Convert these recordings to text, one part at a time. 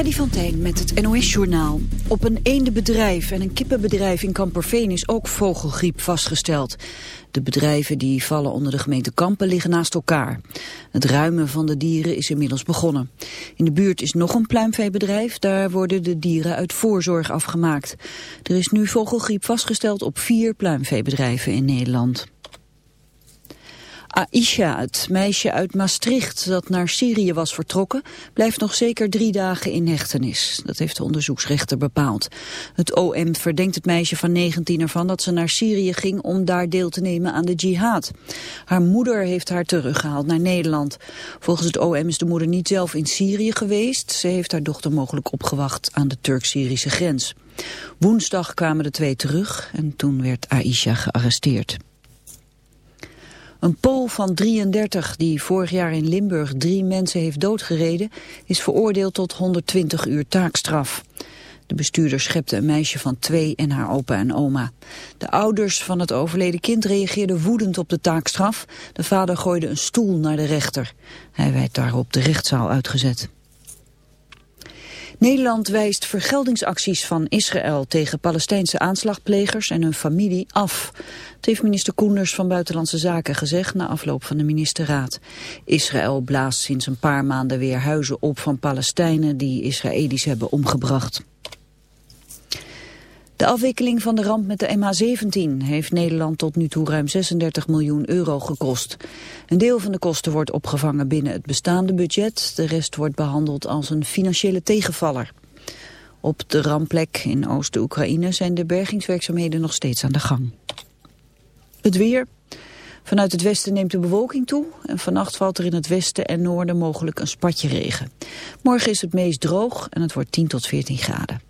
Freddy van met het NOS-journaal. Op een eendenbedrijf en een kippenbedrijf in Kamperveen is ook vogelgriep vastgesteld. De bedrijven die vallen onder de gemeente Kampen liggen naast elkaar. Het ruimen van de dieren is inmiddels begonnen. In de buurt is nog een pluimveebedrijf, daar worden de dieren uit voorzorg afgemaakt. Er is nu vogelgriep vastgesteld op vier pluimveebedrijven in Nederland. Aisha, het meisje uit Maastricht dat naar Syrië was vertrokken, blijft nog zeker drie dagen in hechtenis. Dat heeft de onderzoeksrechter bepaald. Het OM verdenkt het meisje van 19 ervan dat ze naar Syrië ging om daar deel te nemen aan de jihad. Haar moeder heeft haar teruggehaald naar Nederland. Volgens het OM is de moeder niet zelf in Syrië geweest. Ze heeft haar dochter mogelijk opgewacht aan de Turk-Syrische grens. Woensdag kwamen de twee terug en toen werd Aisha gearresteerd. Een Pool van 33 die vorig jaar in Limburg drie mensen heeft doodgereden... is veroordeeld tot 120 uur taakstraf. De bestuurder schepte een meisje van twee en haar opa en oma. De ouders van het overleden kind reageerden woedend op de taakstraf. De vader gooide een stoel naar de rechter. Hij werd daarop de rechtszaal uitgezet. Nederland wijst vergeldingsacties van Israël tegen Palestijnse aanslagplegers en hun familie af. Het heeft minister Koenders van Buitenlandse Zaken gezegd na afloop van de ministerraad. Israël blaast sinds een paar maanden weer huizen op van Palestijnen die Israëli's hebben omgebracht. De afwikkeling van de ramp met de MH17 heeft Nederland tot nu toe ruim 36 miljoen euro gekost. Een deel van de kosten wordt opgevangen binnen het bestaande budget. De rest wordt behandeld als een financiële tegenvaller. Op de rampplek in Oost-Oekraïne zijn de bergingswerkzaamheden nog steeds aan de gang. Het weer. Vanuit het westen neemt de bewolking toe en vannacht valt er in het westen en noorden mogelijk een spatje regen. Morgen is het meest droog en het wordt 10 tot 14 graden.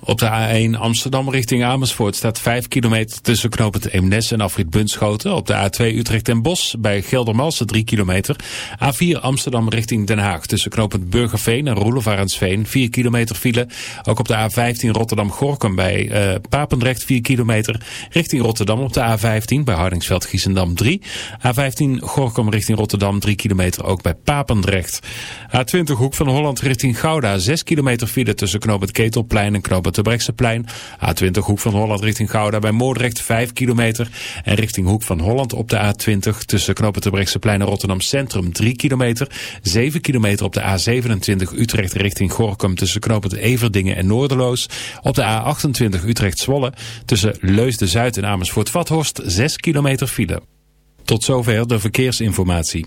Op de A1 Amsterdam richting Amersfoort staat 5 kilometer tussen knooppunt Eemnes en Afrit Bunschoten. Op de A2 Utrecht en Bos bij Geldermalsen 3 kilometer. A4 Amsterdam richting Den Haag tussen knooppunt Burgerveen en Roelevarensveen 4 kilometer file. Ook op de A15 Rotterdam-Gorkum bij uh, Papendrecht 4 kilometer. Richting Rotterdam op de A15 bij Hardingsveld-Giessendam 3. A15 Gorkum richting Rotterdam 3 kilometer ook bij Papendrecht. A20 Hoek van Holland richting Gouda 6 kilometer file tussen knooppunt Ketelplein en knooppunt de Brechtseplein. A20 Hoek van Holland richting Gouda bij Moordrecht 5 kilometer. En richting Hoek van Holland op de A20 tussen knopen de Brechtseplein en Rotterdam Centrum 3 kilometer. 7 kilometer op de A27 Utrecht richting Gorkum tussen knopen Everdingen en Noorderloos. Op de A28 Utrecht Zwolle tussen Leusden-Zuid en Amersfoort-Vathorst 6 kilometer file. Tot zover de verkeersinformatie.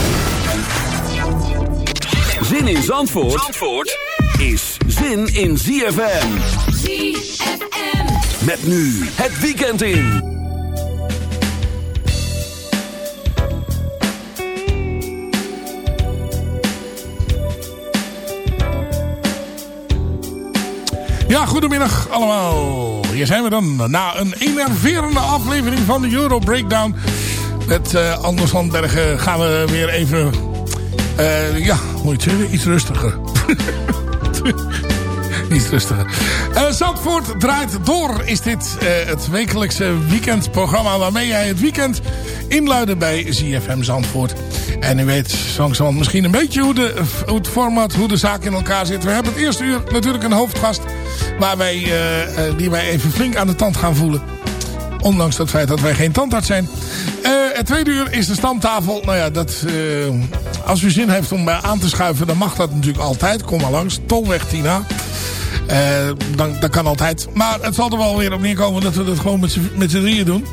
Zin in Zandvoort, Zandvoort is zin in ZFM. ZFM. Met nu het weekend in. Ja, goedemiddag allemaal. Hier zijn we dan na een enerverende aflevering van de Euro Breakdown. Met uh, Anders Landbergen gaan we weer even uh, ja, moet je iets rustiger. iets rustiger. Uh, Zandvoort draait door is dit uh, het wekelijkse weekendprogramma... waarmee jij het weekend inluiden bij ZFM Zandvoort. En u weet langzamerhand misschien een beetje hoe, de, hoe het format, hoe de zaak in elkaar zit. We hebben het eerste uur natuurlijk een hoofdgast... Waar wij, die wij even flink aan de tand gaan voelen. Ondanks het feit dat wij geen tandarts zijn. Tweede uur is de stamtafel. Nou ja, dat, uh, als u zin heeft om aan te schuiven, dan mag dat natuurlijk altijd. Kom maar langs. Tolweg Tina. Uh, dan, dat kan altijd. Maar het zal er wel weer op neerkomen dat we dat gewoon met z'n drieën doen.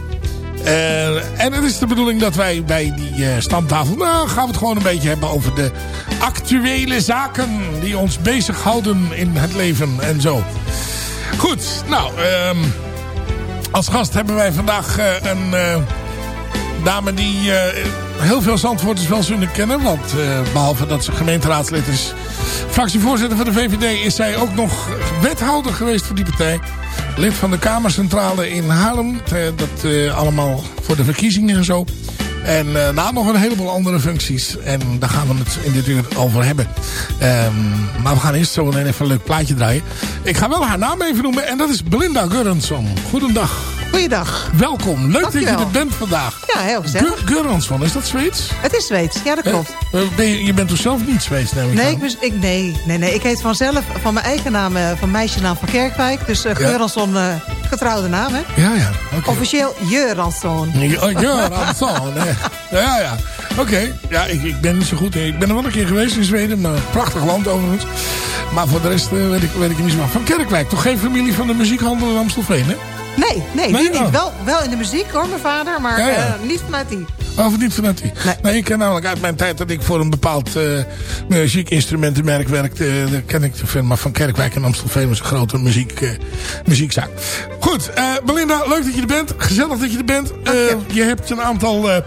Uh, en het is de bedoeling dat wij bij die uh, stamtafel... Nou, gaan we het gewoon een beetje hebben over de actuele zaken... die ons bezighouden in het leven en zo. Goed, nou... Um, als gast hebben wij vandaag een dame die heel veel Zandvoorters wel zullen kennen. Want behalve dat ze gemeenteraadslid is... fractievoorzitter van de VVD... is zij ook nog wethouder geweest voor die partij lid van de Kamercentrale in Haarlem. Dat uh, allemaal voor de verkiezingen en zo. En na nog een heleboel andere functies. En daar gaan we het in dit uur over hebben. Um, maar we gaan eerst zo even een leuk plaatje draaien. Ik ga wel haar naam even noemen. En dat is Belinda Gurrensson. Goedendag. Goeiedag. Welkom. Leuk Dankjewel. dat je er bent vandaag. Ja, heel gezellig. Gurrensson, is dat Zweeds? Het is Zweeds, ja dat klopt. Uh, ben je, je, bent toch zelf niet Zweeds, neem ik nee, ik, ik, nee, nee, nee, ik heet vanzelf, van mijn eigen naam, van meisjenaam van Kerkwijk. Dus uh, uh, getrouwde naam, hè? Ja, ja. Okay. Officieel Juransson. Juransson, nee. Ja, ja. Oké. Okay. Ja, ik, ik ben niet zo goed. Ik ben er wel een keer geweest in Zweden. Maar prachtig land overigens. Maar voor de rest weet, ik, weet ik niet zo Van Kerkwijk. Toch geen familie van de muziekhandel in Amstelveen, hè? Nee, nee, nee niet. Oh. Wel, wel in de muziek hoor, mijn vader, maar ja, ja. Uh, niet vanuit die. Of niet vanuit die? Nee. nee. ik ken namelijk uit mijn tijd dat ik voor een bepaald uh, muziekinstrumentenmerk werkte. Uh, ken ik de firma van Kerkwijk en Amstelveen. was een grote muziek, muziekzaak. Goed, Belinda, leuk dat je er bent. Gezellig dat je er bent. je hebt een aantal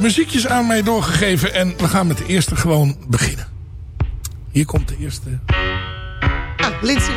muziekjes aan mij doorgegeven. En we gaan met de eerste gewoon beginnen. Hier komt de eerste. Ah, Lindsay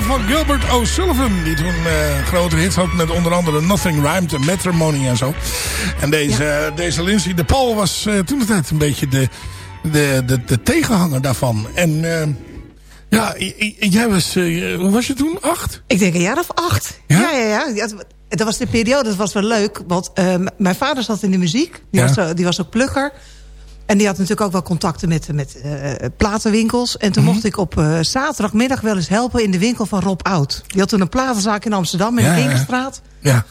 van Gilbert O'Sullivan. Die toen uh, grote hits had met onder andere Nothing Rhymed en Matrimony en zo. En deze, ja. deze Lindsay de Paul was uh, toen de tijd een beetje de, de, de, de tegenhanger daarvan. En ja, jij was, hoe was je toen? Acht? Ik denk een jaar of acht. Ja, ja, ja. ja. Dat was de periode, dat was wel leuk. Want mijn vader zat in de muziek. Die, ja. was, die was ook plugger. En die had natuurlijk ook wel contacten met, met uh, platenwinkels. En toen mm -hmm. mocht ik op uh, zaterdagmiddag wel eens helpen in de winkel van Rob Oud. Die had toen een platenzaak in Amsterdam in ja, de Ingestraat. Ja.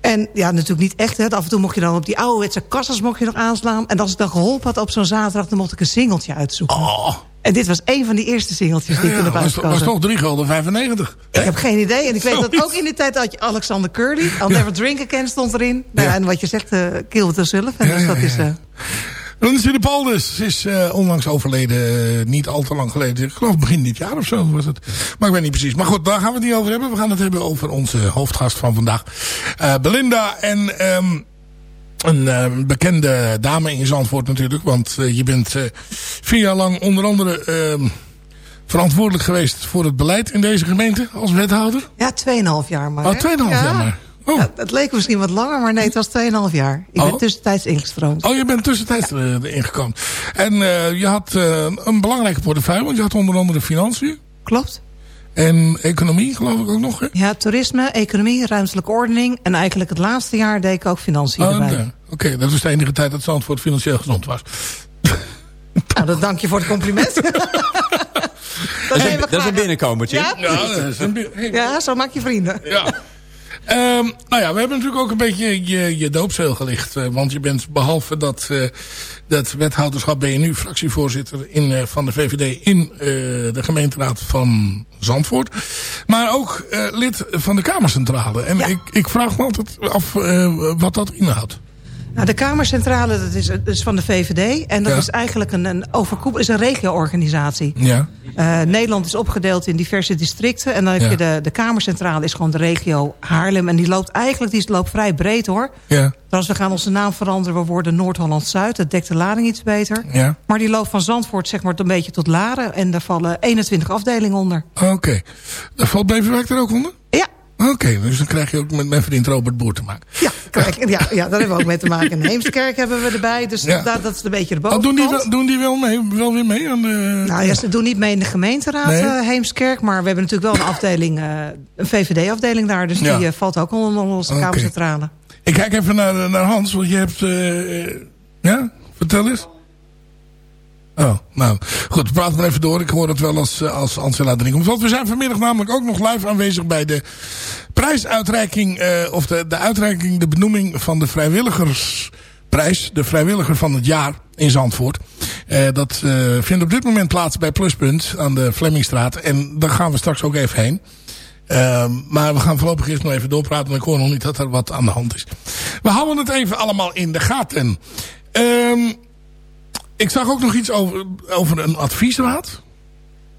En ja, natuurlijk niet echt. Hè. Af en toe mocht je dan op die ouderwetse kassas mocht je nog aanslaan. En als ik dan geholpen had op zo'n zaterdag... dan mocht ik een singeltje uitzoeken. Oh. En dit was een van die eerste singeltjes die ik in de buiten was, was toch 3 gulden 95? Ik heb geen idee. En ik weet dat ook in die tijd had je Alexander Curly. I'll ja. Never Drink Again stond erin. Nou, en wat je zegt, uh, Gilbert zelf. En dus dat is... Uh, Lindsay de Paul dus is uh, onlangs overleden. Uh, niet al te lang geleden. Ik geloof begin dit jaar of zo was het. Maar ik weet niet precies. Maar goed, daar gaan we het niet over hebben. We gaan het hebben over onze hoofdgast van vandaag. Uh, Belinda en... Um, een bekende dame in Zandvoort natuurlijk. Want je bent vier jaar lang onder andere ehm, verantwoordelijk geweest voor het beleid in deze gemeente als wethouder. Ja, 2,5 jaar maar. Oh, 2,5 ja. jaar maar. Oh. Ja, het leek misschien wat langer, maar nee, het was 2,5 jaar. Ik oh. ben tussentijds ingestroomd. Oh, je bent tussentijds uh, ingekomen. En uh, je had uh, een belangrijke portefeuille, want je had onder andere financiën. Klopt. En economie, geloof ik ook nog, hè? Ja, toerisme, economie, ruimtelijke ordening. En eigenlijk het laatste jaar deed ik ook financiën oh, erbij. Oké, okay. dat was de enige tijd dat Zandvoort financieel gezond was. Nou, dat dank je voor het compliment. dat, dat, is een, dat is een binnenkomertje. Ja, ja, dat is een, ja, zo maak je vrienden. Ja. Um, nou ja, we hebben natuurlijk ook een beetje je, je doopzeel gelicht. Uh, want je bent behalve dat, uh, dat wethouderschap ben je nu fractievoorzitter in, uh, van de VVD in de gemeenteraad van Zandvoort. Maar ook lid van de Kamercentrale. En ja. ik, ik vraag me altijd af wat dat inhoudt. Nou, de Kamercentrale dat is, is van de VVD. En dat ja. is eigenlijk een, een, overkoep, is een regio-organisatie. Ja. Uh, Nederland is opgedeeld in diverse districten. En dan heb ja. je de, de Kamercentrale is gewoon de regio Haarlem. En die loopt eigenlijk die loopt vrij breed hoor. Ja. Dus we gaan onze naam veranderen. We worden Noord-Holland-Zuid. Dat dekt de lading iets beter. Ja. Maar die loopt van Zandvoort zeg maar een beetje tot Laren. En daar vallen 21 afdelingen onder. Oké. Okay. Daar valt Beverwijk er ook onder? Ja. Oké, okay, dus dan krijg je ook met mijn vriend Robert Boer te maken. Ja, kijk, ja, ja daar hebben we ook mee te maken. En Heemskerk hebben we erbij, dus ja. dat, dat is een beetje de bovenkant. Oh, doen, die wel, doen die wel, mee, wel weer mee? Aan de... Nou ja, ze doen niet mee in de gemeenteraad nee. uh, Heemskerk. Maar we hebben natuurlijk wel een afdeling, uh, een VVD-afdeling daar. Dus die uh, valt ook onder onze okay. Kamercentrale. Ik kijk even naar, naar Hans, want je hebt... ja, vertel eens. Oh, nou, goed, praat maar even door. Ik hoor het wel als, als Angela Dringend. Want we zijn vanmiddag namelijk ook nog live aanwezig bij de prijsuitreiking, uh, of de, de uitreiking, de benoeming van de vrijwilligersprijs. De vrijwilliger van het jaar in Zandvoort. Uh, dat uh, vindt op dit moment plaats bij Pluspunt aan de Flemmingstraat. En daar gaan we straks ook even heen. Uh, maar we gaan voorlopig eerst nog even doorpraten. Want ik hoor nog niet dat er wat aan de hand is. We houden het even allemaal in de gaten. Ehm ik zag ook nog iets over, over een adviesraad.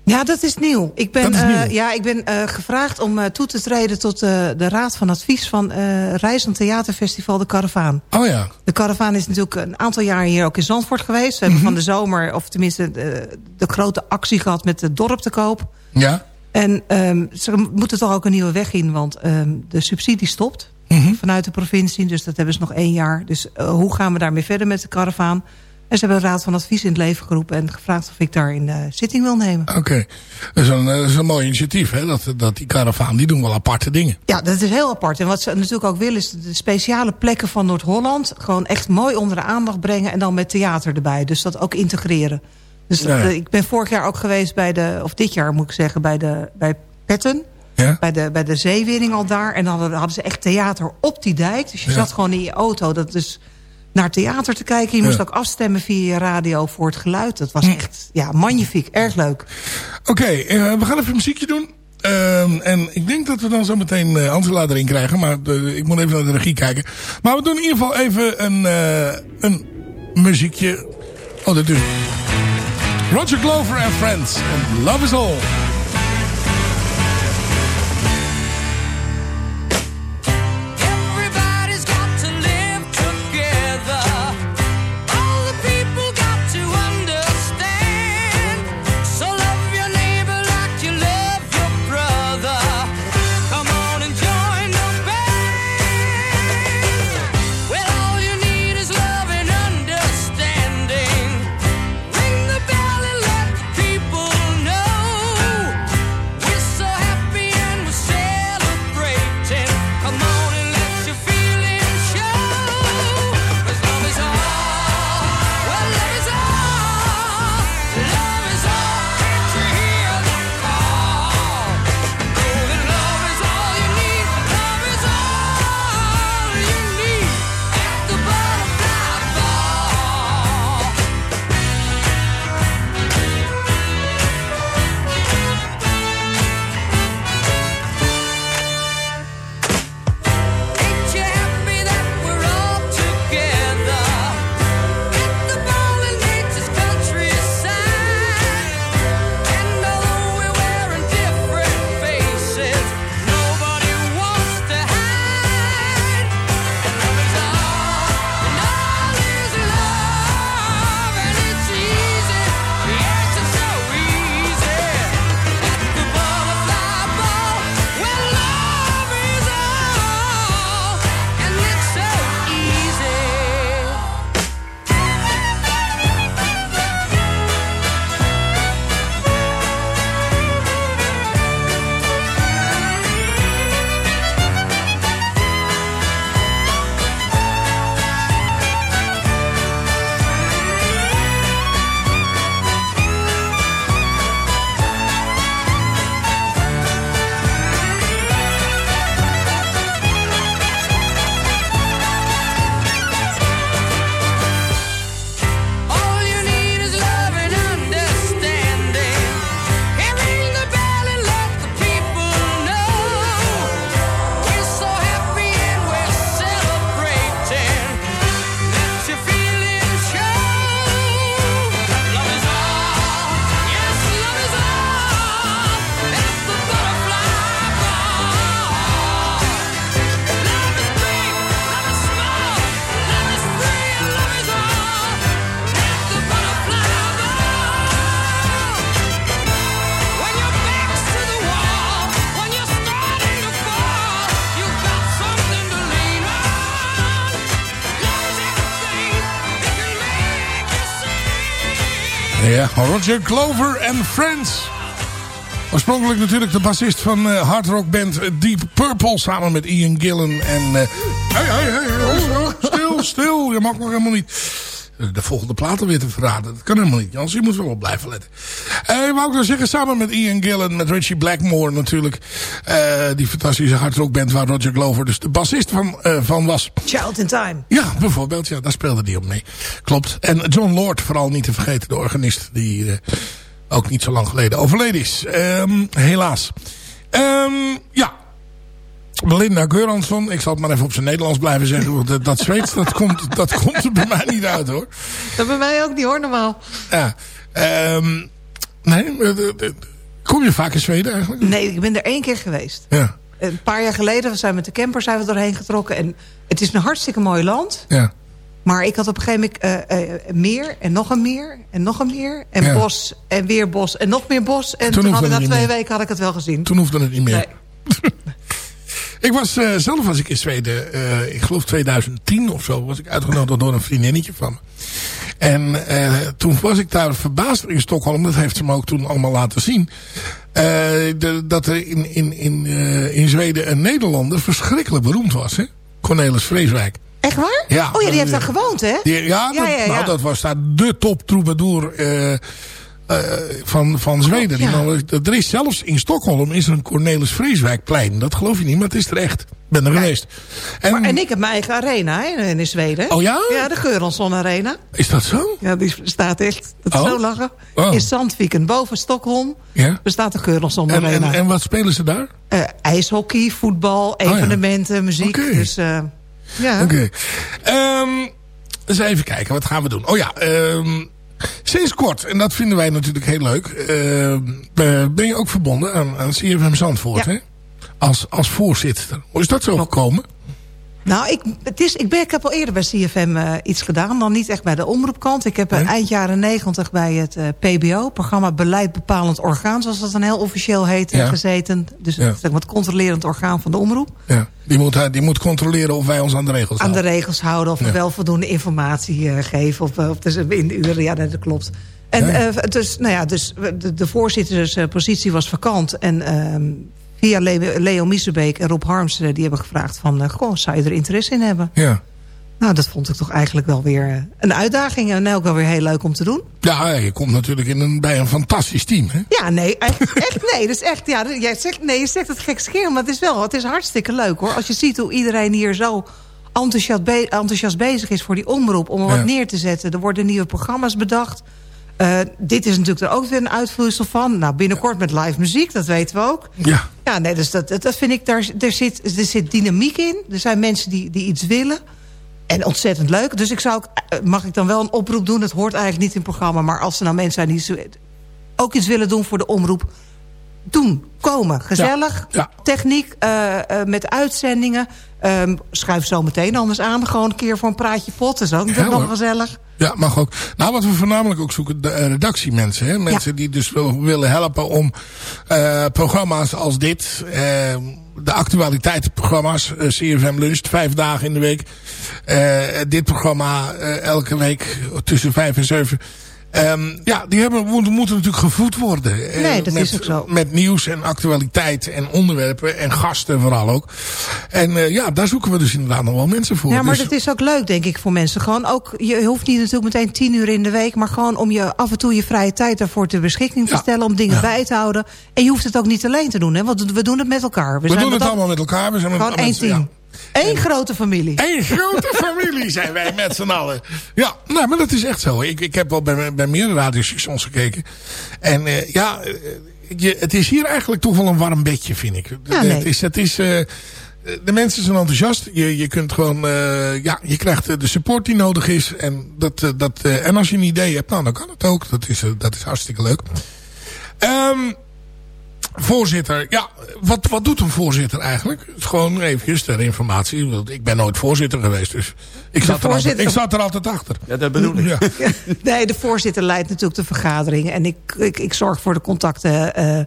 Ja, dat is nieuw. Ik ben, nieuw. Uh, ja, ik ben uh, gevraagd om uh, toe te treden tot de raad van advies van Reizend Theaterfestival De Caravaan. Oh ja. De Caravaan is natuurlijk een aantal jaar hier ook in Zandvoort geweest. We hebben Mhm. van de zomer, of tenminste de, de grote actie gehad met het dorp te koop. Ja. En um, ze moeten toch ook een nieuwe weg in, want um, de subsidie stopt Mhm. vanuit de provincie. Dus dat hebben ze nog één jaar. Dus hoe gaan we daarmee verder met de Caravaan? En ze hebben een raad van advies in het leven geroepen... en gevraagd of ik daar in de zitting wil nemen. Oké. Okay. Dat, is een, dat is een mooi initiatief, hè? Dat, dat die karavaan, die doen wel aparte dingen. Ja, dat is heel apart. En wat ze natuurlijk ook willen... is de speciale plekken van Noord-Holland... gewoon echt mooi onder de aandacht brengen... en dan met theater erbij. Dus dat ook integreren. Dus ja, ja. ik ben vorig jaar ook geweest bij de... of dit jaar moet ik zeggen, bij, de, bij Petten... Ja? Bij, de, bij de zeewinning al daar. En dan hadden, hadden ze echt theater op die dijk. Dus je zat gewoon in je auto. Dat is naar theater te kijken. Je moest ja. ook afstemmen via je radio voor het geluid. Dat was echt ja, magnifiek. Erg leuk. Oké, okay, uh, we gaan even een muziekje doen. Uh, en ik denk dat we dan zo meteen uh, Angela erin krijgen. Maar de, ik moet even naar de regie kijken. Maar we doen in ieder geval even een, een muziekje. Oh, dat doe Roger Glover and Friends. And Love is All. Ja, Roger Glover en Friends. Oorspronkelijk natuurlijk de bassist van uh, hardrockband Deep Purple... samen met Ian Gillan en... Uh, hey, hey, hey, stil, stil, je mag nog helemaal niet de volgende platen weer te verraden. Dat kan helemaal niet. Anders je moet wel op blijven letten. Uh, wou ik nou zeggen, samen met Ian Gillan, met Richie Blackmore natuurlijk. Uh, die fantastische hardrockband waar Roger Glover dus de bassist van, uh, van was. Child in Time. Ja, bijvoorbeeld. Ja, daar speelde hij op mee. Klopt. En John Lord, vooral niet te vergeten, de organist. Die ook niet zo lang geleden overleden is. Um, helaas. Um, ja, Belinda Geuransson. Ik zal het maar even op zijn Nederlands blijven zeggen. Want dat, dat Zweeds, dat komt, dat komt er bij mij niet uit hoor. Dat bij mij ook niet hoor, normaal. Ja. Um, nee, kom je vaak in Zweden eigenlijk? Nee, ik ben er één keer geweest. Ja. Een paar jaar geleden we zijn met de camper zijn we doorheen getrokken. En het is een hartstikke mooi land. Ja. Maar ik had op een gegeven moment uh, uh, meer en nog een meer en nog een meer. En ja. bos en weer bos en nog meer bos. En toen, toen had ik na twee meer. weken had ik het wel gezien. Toen hoefde het niet meer. Nee. Ik was uh, zelf was ik in Zweden, uh, ik geloof 2010 of zo, was ik uitgenodigd door een vriendinnetje van me. En uh, toen was ik daar verbaasd in Stockholm, dat heeft ze me ook toen allemaal laten zien. De, dat er in, in, in, in Zweden een Nederlander verschrikkelijk beroemd was, hè? Cornelis Vreeswijk. Echt waar? Ja. Oh ja, die heeft daar gewoond, hè? Die, ja, dat, ja, ja, ja, Nou, dat was daar de top troubadour uh, van, van Zweden. Ja. Man, er is zelfs in Stockholm is er een Cornelis Vreeswijkplein. Dat geloof je niet, maar het is er echt. Ik ben er ja. geweest. En, maar, en ik heb mijn eigen arena hè, in Zweden. Oh ja? Ja, de Geuronsson Arena. Is dat zo? Ja, die staat echt. Dat is oh. zo lachen. Oh. In Zandviken, boven Stockholm, ja? bestaat de Geuronsson en, Arena. En, en wat spelen ze daar? Uh, ijshockey, voetbal, evenementen, oh, ja. muziek. Okay. Dus, uh, ja. Oké. Okay. Um, eens even kijken, wat gaan we doen? Oh ja, um, Sinds kort, en dat vinden wij natuurlijk heel leuk, uh, ben je ook verbonden aan, aan CFM Zandvoort, ja. hè? Als, als voorzitter. Hoe is dat zo gekomen? Nou, ik, het is, ik, ben, ik heb al eerder bij CFM uh, iets gedaan. Dan niet echt bij de omroepkant. Ik heb uh, eind jaren negentig bij het uh, PBO, programma Beleid Bepalend Orgaan... zoals dat dan heel officieel heet, ja. gezeten. Dus ja. zeg maar, het controlerend orgaan van de omroep. Ja. Die, moet, die moet controleren of wij ons aan de regels aan houden. Aan de regels houden, of we wel voldoende informatie geven. Of, of dus in de uren, ja, dat klopt. En dus, nou ja, dus de, de voorzitterspositie was vakant. En ehm, via Leo, Leo Miesebeek en Rob Harms... die hebben gevraagd van... Uh, goh, zou je er interesse in hebben? Ja. Nou, dat vond ik toch eigenlijk wel weer een uitdaging. En ook wel weer heel leuk om te doen. Ja, je komt natuurlijk in een, bij een fantastisch team, hè? Ja, nee, echt, echt nee. Dat is echt, ja, jij zegt, nee, je zegt het gekscheer, maar het is wel, het is hartstikke leuk, hoor. Als je ziet hoe iedereen hier zo enthousiast, be enthousiast bezig is voor die omroep... om er ja. wat neer te zetten. Er worden nieuwe programma's bedacht... Uh, dit is natuurlijk er ook weer een uitvloeisel van. Nou, binnenkort met live muziek, dat weten we ook. Ja. Ja, nee, dus dat, dat vind ik, daar, er, zit, er zit dynamiek in. Er zijn mensen die, die iets willen. En ontzettend leuk. Dus ik zou ook, mag ik dan wel een oproep doen? Het hoort eigenlijk niet in het programma. Maar als er nou mensen zijn die ook iets willen doen voor de omroep... doen, komen. Gezellig, ja. Ja. techniek, uh, uh, met uitzendingen. Um, schuif zo meteen anders aan. Gewoon een keer voor een praatje pot. Dat is ook ja, nog gezellig. Ja, mag ook. Nou, wat we voornamelijk ook zoeken, de redactiemensen. Hè? Mensen die dus willen helpen om programma's als dit... De actualiteitsprogramma's, uh, CFM Lunch, vijf dagen in de week. Dit programma elke week tussen vijf en zeven. Um, ja, die hebben, moeten, moeten natuurlijk gevoed worden. Nee, dat met, is ook zo. Met nieuws en actualiteit en onderwerpen en gasten vooral ook. En uh, ja, daar zoeken we dus inderdaad nog wel mensen voor. Ja, maar dus, dat is ook leuk denk ik voor mensen. Gewoon ook, je hoeft niet natuurlijk meteen tien uur in de week... maar gewoon om je af en toe je vrije tijd daarvoor ter beschikking te Ja. stellen... om dingen Ja. bij te houden. En je hoeft het ook niet alleen te doen, hè? want we doen het met elkaar. we zijn doen het allemaal met elkaar. We zijn Gewoon één team. ja. Eén grote familie. Eén grote familie zijn wij met z'n allen. Ja, nou, maar dat is echt zo. Ik, ik heb wel bij, bij meerdere radiostations gekeken. En uh, ja, uh, je, het is hier eigenlijk toch wel een warm bedje, vind ik. Ja, nee. Het is, het is, uh, de mensen zijn enthousiast. Je, je kunt gewoon, ja, je krijgt de support die nodig is. En, dat, dat, en als je een idee hebt, nou, dan kan het ook. Dat is, dat is hartstikke leuk. Um, Voorzitter, ja, wat, wat doet een voorzitter eigenlijk? Het is gewoon even ter informatie. Want ik ben nooit voorzitter geweest, dus ik zat, er altijd, ik zat er altijd achter. Ja, dat bedoel ik. Ja. Nee, de voorzitter leidt natuurlijk de vergaderingen. En ik, ik, ik zorg voor de contacten uh,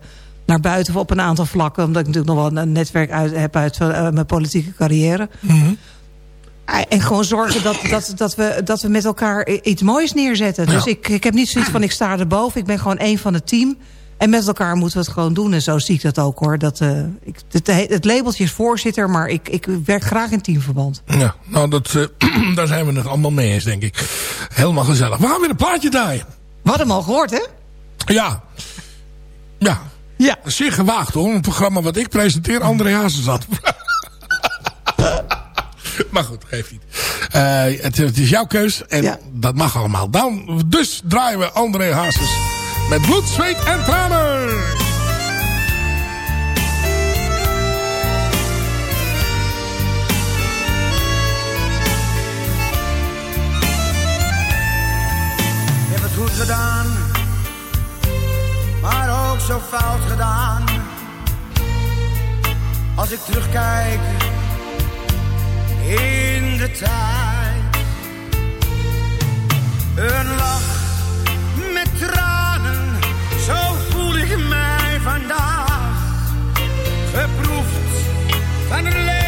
naar buiten op een aantal vlakken. Omdat ik natuurlijk nog wel een netwerk uit, heb uit uh, mijn politieke carrière. Mm -hmm. En gewoon zorgen dat, dat, dat, we, dat we met elkaar iets moois neerzetten. Dus ik, ik heb niet zoiets van ik sta erboven. Ik ben gewoon één van het team. En met elkaar moeten we het gewoon doen. En zo zie ik dat ook hoor. Dat, uh, ik, het, het, labeltje is voorzitter, maar ik, ik werk graag in teamverband. Ja, nou dat, uh, daar zijn we het allemaal mee eens, denk ik. Helemaal gezellig. We gaan weer een plaatje draaien. We hadden hem al gehoord, hè? Ja. Ja. Ja. Zeer gewaagd hoor. Een programma wat ik presenteer, André Hazes zat. maar goed, geeft niet. Uh, het, het, is jouw keus en ja. dat mag allemaal. Dan, dus draaien we André Hazes met bloed, zweet en tranen. Je hebt het goed gedaan, maar ook zo fout gedaan. Als ik terugkijk in de tijd, een lach vandaag. Geproefd van leven,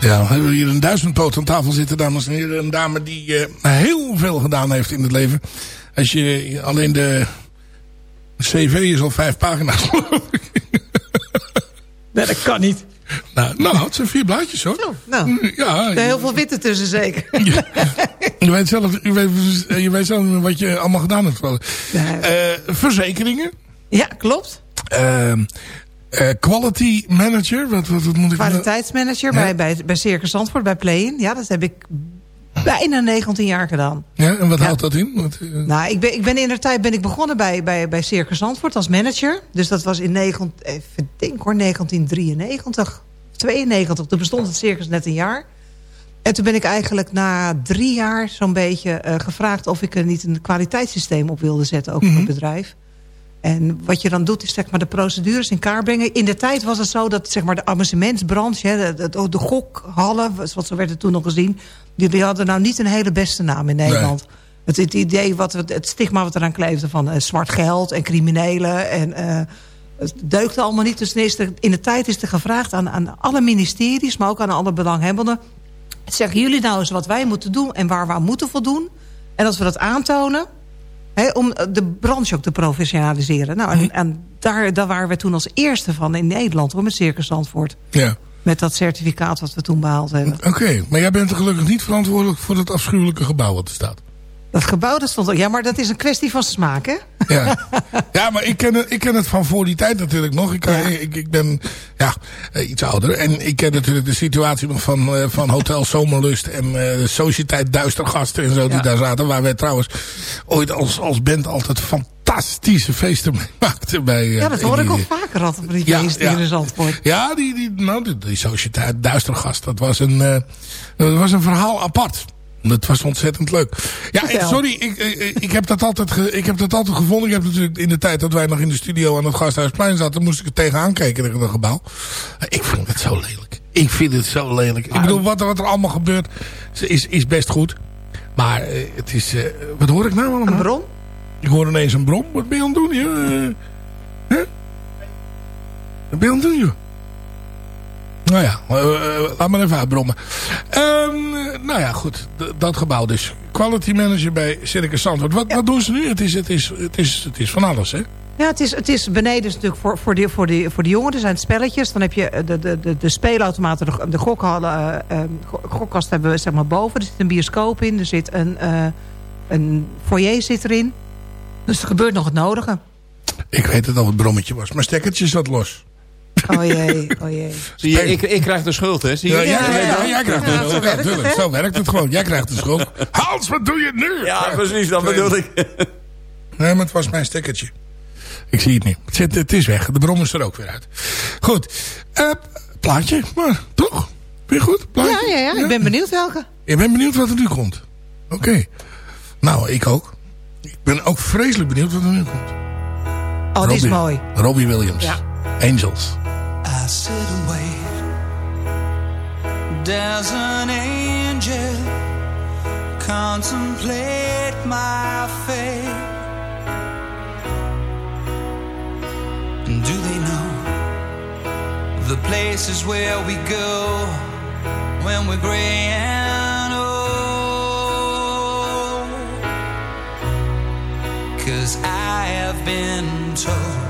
Ja, we hebben hier een duizendpoot aan tafel zitten, dames en heren. Een dame die eh, heel veel gedaan heeft in het leven. Als je alleen de CV is al vijf pagina's, geloof ik. Nee, dat kan niet. Nou, nou het zijn vier blaadjes hoor. Zo, nou, Ja, er zijn heel veel witte tussen zeker. je, weet zelf, je, weet, je weet zelf wat je allemaal gedaan hebt. Eh, verzekeringen. Ja, klopt. Ehm, eh, quality manager? Wat, wat, wat moet ik Kwaliteitsmanager bij, bij, bij Circus Zandvoort, bij Play-in. Ja, dat heb ik bijna 19 jaar gedaan. Ja, en wat houdt dat in? Wat, uh... Nou, ik ben, ik ben in de tijd ben ik begonnen bij, bij, bij Circus Zandvoort als manager. Dus dat was in 9, even denk hoor, 1993, 92. Toen bestond het circus net een jaar. En toen ben ik eigenlijk na drie jaar zo'n beetje uh, gevraagd... of ik er niet een kwaliteitssysteem op wilde zetten, ook mm -hmm. voor het bedrijf. En wat je dan doet, is zeg maar de procedures in kaart brengen. In de tijd was het zo dat zeg maar, de amusementsbranche... De, de, de gokhallen, wat zo werd het toen nog gezien... Die, die, hadden nou niet een hele beste naam in Nederland. Nee. Het, het, idee, wat, het stigma wat eraan kleefde van uh, zwart geld en criminelen... en uh, het deukte allemaal niet. Dus in de tijd is er gevraagd aan, aan alle ministeries... maar ook aan alle belanghebbenden... zeggen jullie nou eens wat wij moeten doen en waar we aan moeten voldoen... en als we dat aantonen om de branche ook te professionaliseren. Nou, en, en daar, daar waren we toen als eerste van in Nederland, hoor, met Circus Zandvoort. Ja. Met dat certificaat wat we toen behaald hebben. Oké, okay, maar jij bent er gelukkig niet verantwoordelijk voor dat afschuwelijke gebouw wat er staat. Dat gebouw, dat stond ook. Ja, maar dat is een kwestie van smaak, hè? Ja, ja maar ik ken, het, ik ken het van voor die tijd natuurlijk nog. Ik, ja. ik, ik ben ja, iets ouder. En ik ken natuurlijk de situatie nog van, uh, van Hotel Zomerlust... en uh, Sociëteit Duistergasten en zo die ja. daar zaten. Waar wij trouwens ooit als, als band altijd fantastische feesten mee maakten. Bij, ja, dat hoor ik al vaker altijd bij die ja, in Zandvoort. Ja, die, die, nou, die, die Sociëteit Duistergast, dat was een, dat was een verhaal apart. Dat was ontzettend leuk. Ja, sorry, ik, ik, ik, heb dat altijd ge, ik heb dat altijd gevonden. Ik heb natuurlijk in de tijd dat wij nog in de studio aan het Gasthuisplein zaten... moest ik het tegenaan kijken tegen dat gebouw. Ik vind het zo lelijk. Ik vind het zo lelijk. Ik bedoel, wat, wat er allemaal gebeurt is, is best goed. Maar het is... Uh, wat hoor ik nou allemaal? Een bron? Ik hoor ineens een bron. Wat ben je aan het doen? Hè? Wat ben je aan het doen, joh? Nou ja, uh, laat maar even uitbrommen. Um, nou ja, goed. dat gebouw dus. Quality manager bij Circus Zandvoort. Wat, ja. wat doen ze nu? Het is, het, is, het, is, het is van alles, hè? Ja, het is, het is beneden natuurlijk voor, voor, de, voor, de, voor de jongeren. zijn het spelletjes. Dan heb je de, de, de, de speelautomaten, de, de gokhallen, uh, gokkast hebben we zeg maar boven. Er zit een bioscoop in. Er zit een, uh, een foyer zit erin. Dus er gebeurt nog het nodige. Ik weet het al het brommetje was. Maar stekkertje zat los. Oh jee, oh jee. Zie je, ik, ik krijg de schuld, hè? Zie je? Ja, ja, ja, ja jij krijgt de schuld. Zo werkt, het, zo werkt het gewoon. Jij krijgt de schuld. Hans, wat doe je nu? Ja, precies, dat bedoel ik. Nee, maar het was mijn stekkertje. Ik zie het niet. Het, zit, het is weg. De brom is er ook weer uit. Goed. Uh, plaatje, maar toch? Ben je goed? Plaatje? Ja, ja, ja, Ik ben benieuwd welke. Je bent benieuwd wat er nu komt? Oké. Okay. Nou, ik ook. Ik ben ook vreselijk benieuwd wat er nu komt. Oh, Robbie, die is mooi. Robbie Williams. Ja. Angels. I sit and wait. Does an angel contemplate my fate? Do they know the places where we go when we're gray and old? Cause I have been told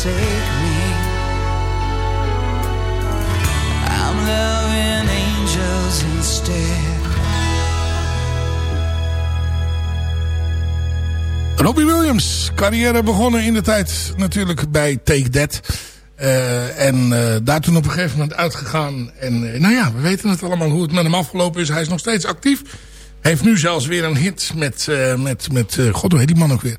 forsake me. I'm loving angels instead. Robbie Williams, carrière begonnen in de tijd natuurlijk bij Take That. Eh, en uh, daar toen op een gegeven moment uitgegaan. En eh, nou ja, we weten het allemaal hoe het met hem afgelopen is. Hij is nog steeds actief. Heeft nu zelfs weer een hit met, met, met god hoe heet die man ook weer?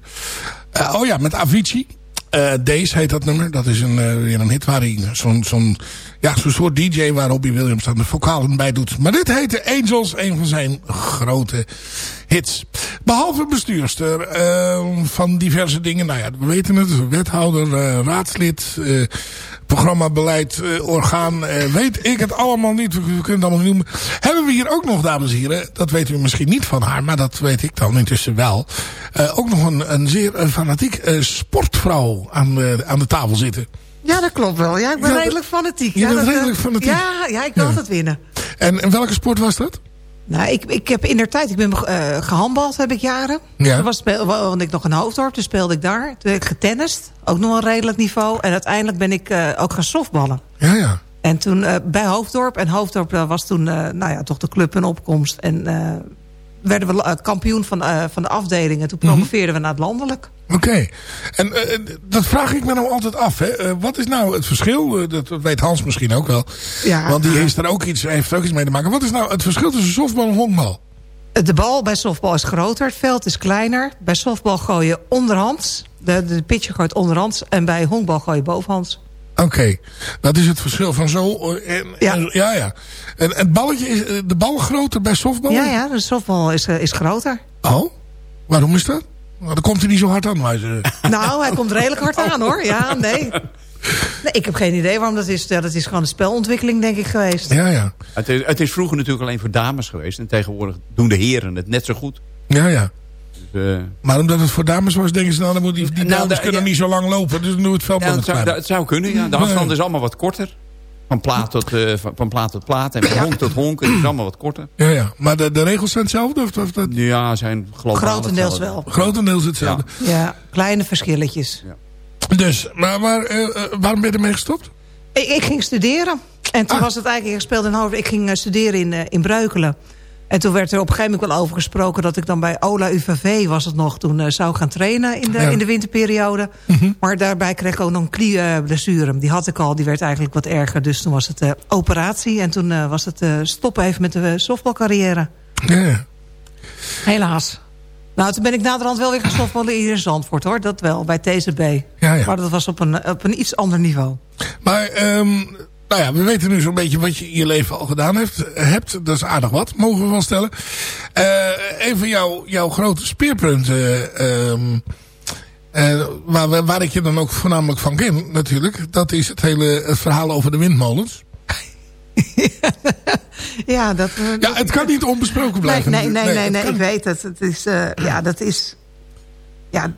oh ja, met Avicii. Uh, Days heet dat nummer. Dat is een, uh, weer een hit waar hij zo'n zo'n ja, zo'n soort DJ waar Robbie Williams dan de vocalen bij doet. Maar dit heette Angels, een van zijn grote hits. Behalve bestuurster uh, van diverse dingen. Nou ja, we weten het. Wethouder, raadslid, programma, beleid, orgaan. weet ik het allemaal niet. We, kunnen het allemaal niet noemen. Hebben we hier ook nog, dames en heren. Dat weten u misschien niet van haar. Maar dat weet ik dan intussen wel. ook nog een, een zeer fanatiek sportvrouw aan, aan de tafel zitten. Ja, dat klopt wel. Ja, ik ben ja, redelijk fanatiek. Je ja, bent dat, redelijk fanatiek? Ja, ja ik wil altijd winnen. En, en welke sport was dat? Nou, ik, ik heb in der tijd, ik ben uh, gehandbald heb ik jaren. Ja. Toen was want ik nog een hoofddorp, toen speelde ik daar. Toen heb ik getennist, ook nog een redelijk niveau. En uiteindelijk ben ik uh, ook gaan softballen. Ja, ja. En toen uh, bij Hoofddorp. En Hoofddorp was toen, nou ja, toch de club in opkomst. En werden we kampioen van, van de afdelingen. Toen promoveerden mm -hmm. we naar het landelijk. Oké. Okay. En uh, dat vraag ik me nou altijd af. Hè? Uh, wat is nou het verschil? Dat weet Hans misschien ook wel. Ja, Want die heeft er ook iets, heeft er ook iets mee te maken. Wat is nou het verschil tussen softbal en honkbal? De bal bij softbal is groter, het veld is kleiner. Bij softbal gooi je onderhands. De, de pitcher gooit onderhands. En bij honkbal gooi je bovenhands. Oké, okay. dat is het verschil van zo... En, ja. En, ja, ja. En het balletje is de bal groter bij softbal? Ja, ja, de softbal is, is groter. Oh, waarom is dat? Nou, dan komt hij niet zo hard aan. Maar. Nou, hij komt redelijk hard aan hoor. Ja, nee. Nee, ik heb geen idee waarom dat is. Ja, dat is gewoon een spelontwikkeling, denk ik, geweest. Ja, ja. Het is, het is vroeger natuurlijk alleen voor dames geweest. En tegenwoordig doen de heren het net zo goed. Ja, ja. Dus, uh... Maar omdat het voor dames was, denken ze... nou, dan moet die, die dames nou, kunnen niet zo lang lopen. Dus dan doe het veld ja, het, zou, het zou kunnen, ja. De afstand is allemaal wat korter. Van plaat tot, uh, van, van, plaat tot plaat. En van honk tot honk. Het is allemaal wat korter. Ja, ja. Maar de, de regels zijn hetzelfde? Of, of dat... Ja, zijn Grotendeels wel. Grotendeels hetzelfde. Ja, ja kleine verschilletjes. Ja. Dus, maar, maar uh, waarom ben je ermee gestopt? Ik, ik ging studeren. En toen ah. was het eigenlijk gespeeld in Hoofd. Ik ging studeren in, in Breukelen. En toen werd er op een gegeven moment wel over gesproken... dat ik dan bij Ola UVV was het nog... toen uh, zou gaan trainen in de, in de winterperiode. Mhm. Maar daarbij kreeg ik ook nog een knieblessure. Die had ik al, die werd eigenlijk wat erger. Dus toen was het uh, operatie. En toen uh, was het stoppen even met de softbalcarrière. Ja. Helaas. Nou, toen ben ik naderhand wel weer gaan softballen in Zandvoort, hoor. Dat wel, bij TZB. Ja, ja. Maar dat was op een, op een iets ander niveau. Maar... Um nou ja, we weten nu zo'n beetje wat je in je leven al gedaan hebt. hebt dat is aardig wat, mogen we wel stellen. Uh, een van jouw, jouw grote speerpunten... Uh, uh, waar, waar ik je dan ook voornamelijk van ken, natuurlijk. Dat is het hele het verhaal over de windmolens. ja, dat, ja, het kan niet onbesproken blijven. Nee, nee, nee, nee, nee, ik weet het. het is, ja, dat is... Ja,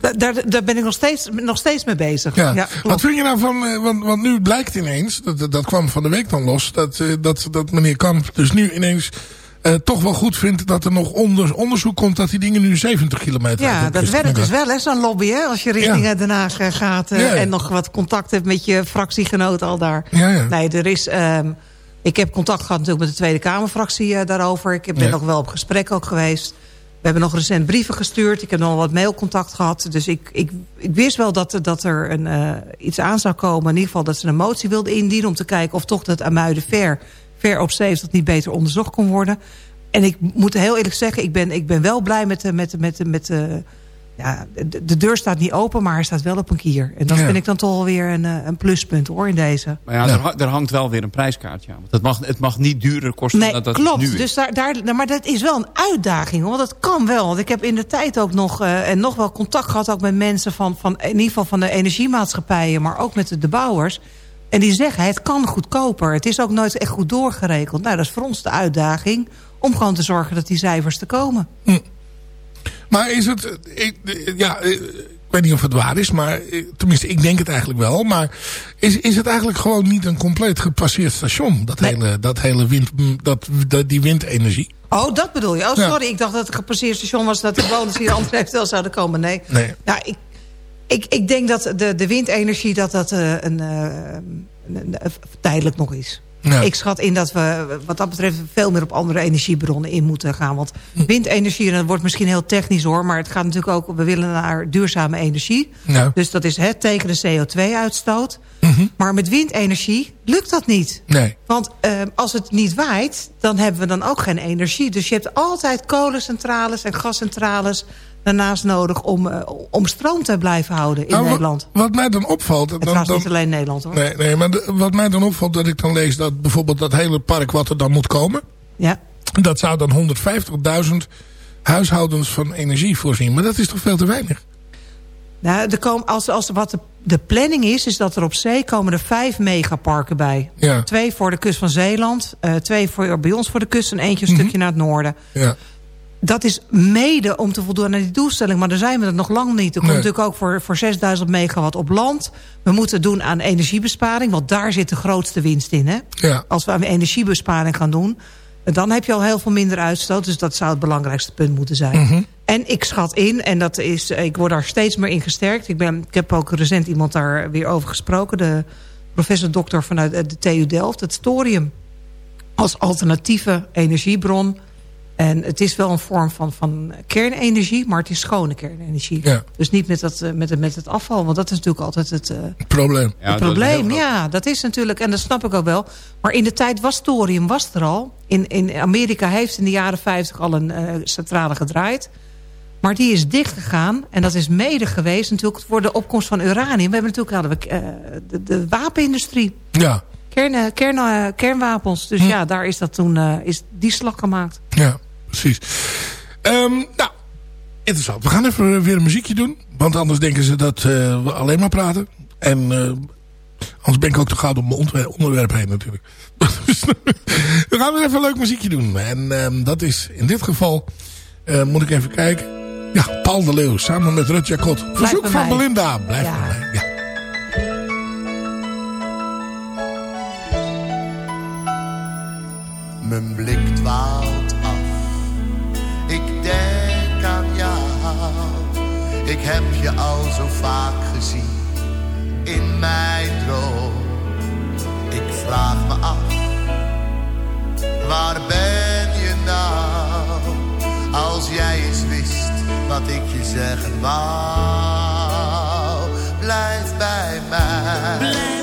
daar, daar ben ik nog steeds, nog steeds mee bezig. Ja. Wat vind je nou van, eh, want, want nu blijkt ineens, dat, dat kwam van de week dan los, dat, eh, dat, dat meneer Kamp dus nu ineens uh, toch wel goed vindt dat er nog onder, onderzoek komt dat die dingen nu 70 kilometer Ja, dat werkt dus wel, hè, zo'n lobby, hè, als je richting ja. Den Haag gaat uh, en nog wat contact hebt met je fractiegenoot al daar. Nee, er is... Um, ik heb contact gehad natuurlijk met de Tweede Kamerfractie uh, daarover. Ik ben nog wel op gesprek ook geweest. We hebben nog recent brieven gestuurd. Ik heb nog wat mailcontact gehad. Dus ik, ik, ik wist wel dat, dat er een, uh, iets aan zou komen. In ieder geval dat ze een motie wilden indienen... om te kijken of toch dat Amuiden ver, ver op zee... dat niet beter onderzocht kon worden. En ik moet heel eerlijk zeggen... ik ben, ik ben wel blij met, met, met, met, met ja, de, de, deur staat niet open, maar hij staat wel op een kier. En dat vind ik dan toch alweer een, eh, een pluspunt hoor in deze. Maar ja, Er, er, hangt wel weer een prijskaartje aan. Want het mag, het mag niet duurder kosten nee, dan dat klopt. het nu Dus daar, daar, maar dat is wel een uitdaging hoor. Dat kan wel. Want ik heb in de tijd ook nog, uh, en nog wel contact gehad ook met mensen van, van in ieder geval van de energiemaatschappijen, maar ook met de, de bouwers. En die zeggen, het kan goedkoper. Het is ook nooit echt goed doorgerekend. Nou, dat is voor ons de uitdaging om gewoon te zorgen dat die cijfers te komen. Hm. Maar is het... Ik, ja, ik weet niet of het waar is, maar tenminste, ik denk het eigenlijk wel. Maar is, is het eigenlijk gewoon niet een compleet gepasseerd station? Dat hele, dat hele wind, dat, dat, die windenergie? Oh, dat bedoel je? Oh, sorry. Ik dacht dat het een gepasseerd station was... dat de bewoners hier anders wel zouden komen. Nee. nee. Nou, ik, ik, ik denk dat de, de windenergie dat dat uh, een, uh, een, een, tijdelijk nog is. Ja. Ik schat in dat we wat dat betreft veel meer op andere energiebronnen in moeten gaan. Want windenergie, en dat wordt misschien heel technisch hoor... maar het gaat natuurlijk ook, we willen naar duurzame energie. Ja. Dus dat is het tegen de CO2-uitstoot. Mhm. Maar met windenergie lukt dat niet. Nee. Want eh, als het niet waait, dan hebben we dan ook geen energie. Dus je hebt altijd kolencentrales en gascentrales daarnaast nodig... om, eh, om stroom te blijven houden in Nou, wat- Nederland. Wat, mij dan opvalt... En Dan, dan, niet alleen Nederland hoor. nee, nee, maar de- wat mij dan opvalt dat ik dan lees... dat bijvoorbeeld dat hele park wat er dan moet komen... Ja. dat zou dan 150.000 huishoudens van energie voorzien. Maar dat is toch veel te weinig? Nou, er komen, als, als wat de, de planning is, is dat er op zee komen er vijf megaparken bij. Ja. Twee voor de kust van Zeeland, eh, twee voor, bij ons voor de kust... en eentje een Mhm. stukje naar het noorden. Ja. Dat is mede om te voldoen aan die doelstelling. Maar daar zijn we er nog lang niet. Er komt Nee. natuurlijk ook voor, voor 6000 megawatt op land. We moeten doen aan energiebesparing. Want daar zit de grootste winst in. Hè? Ja. Als we aan energiebesparing gaan doen... dan heb je al heel veel minder uitstoot. Dus dat zou het belangrijkste punt moeten zijn. Mhm. En ik schat in, en dat is, ik word daar steeds meer in gesterkt. Ik, ben, ik heb ook recent iemand daar weer over gesproken. De professor dokter vanuit de TU Delft. Het thorium als alternatieve energiebron. En het is wel een vorm van, van kernenergie, maar het is schone kernenergie. Ja. Dus niet met, dat, eh, met, het, met het afval, want dat is natuurlijk altijd het, eh, Probleem. Ja, het dat is probleem. groot. Ja, dat is natuurlijk, en dat snap ik ook wel. Maar in de tijd was thorium was er al. In, in Amerika heeft in de jaren 50 al een eh, centrale gedraaid. Maar die is dichtgegaan. En dat is mede geweest natuurlijk voor de opkomst van uranium. We hebben natuurlijk hadden we, eh, de, de wapenindustrie. Ja. Kern, kern, kernwapens. Dus Hm. ja, daar is dat toen eh, is die slag gemaakt. Ja, precies. Ehm, nou, interessant. We gaan even weer een muziekje doen. Want anders denken ze dat eh, we alleen maar praten. En eh, anders ben ik ook te gauw op mijn onderwerp heen natuurlijk. Dus we gaan weer even een leuk muziekje doen. En ehm, dat is in dit geval, eh, moet ik even kijken. Ja, Paul de Leeuw samen met Rut Jacot. Verzoek van mij. Belinda. Blijf Ja. bij mij. Ja. Mijn blik Ik heb je al zo vaak gezien in mijn droom. Ik vraag me af, waar ben je nou? Als jij eens wist wat ik je zeggen wou. Blijf bij mij.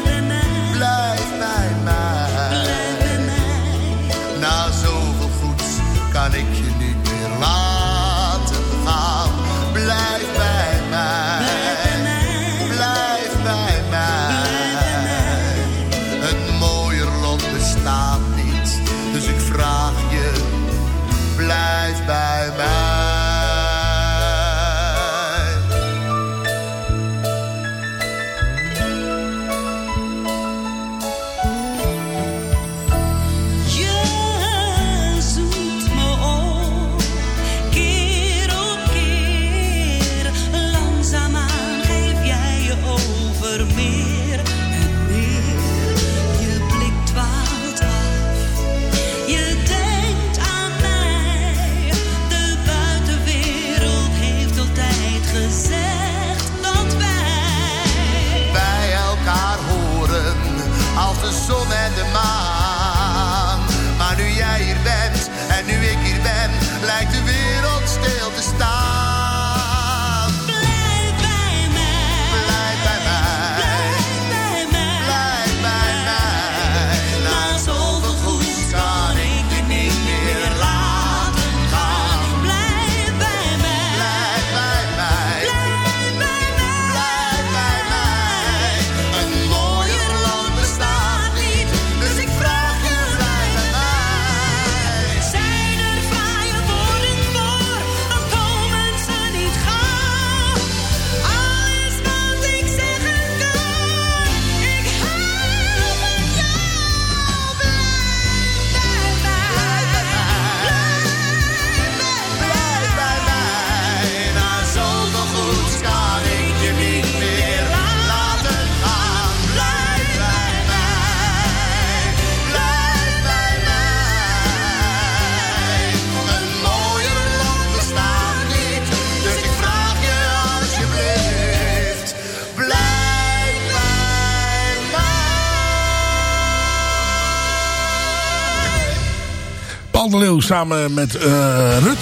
Samen met eh Rut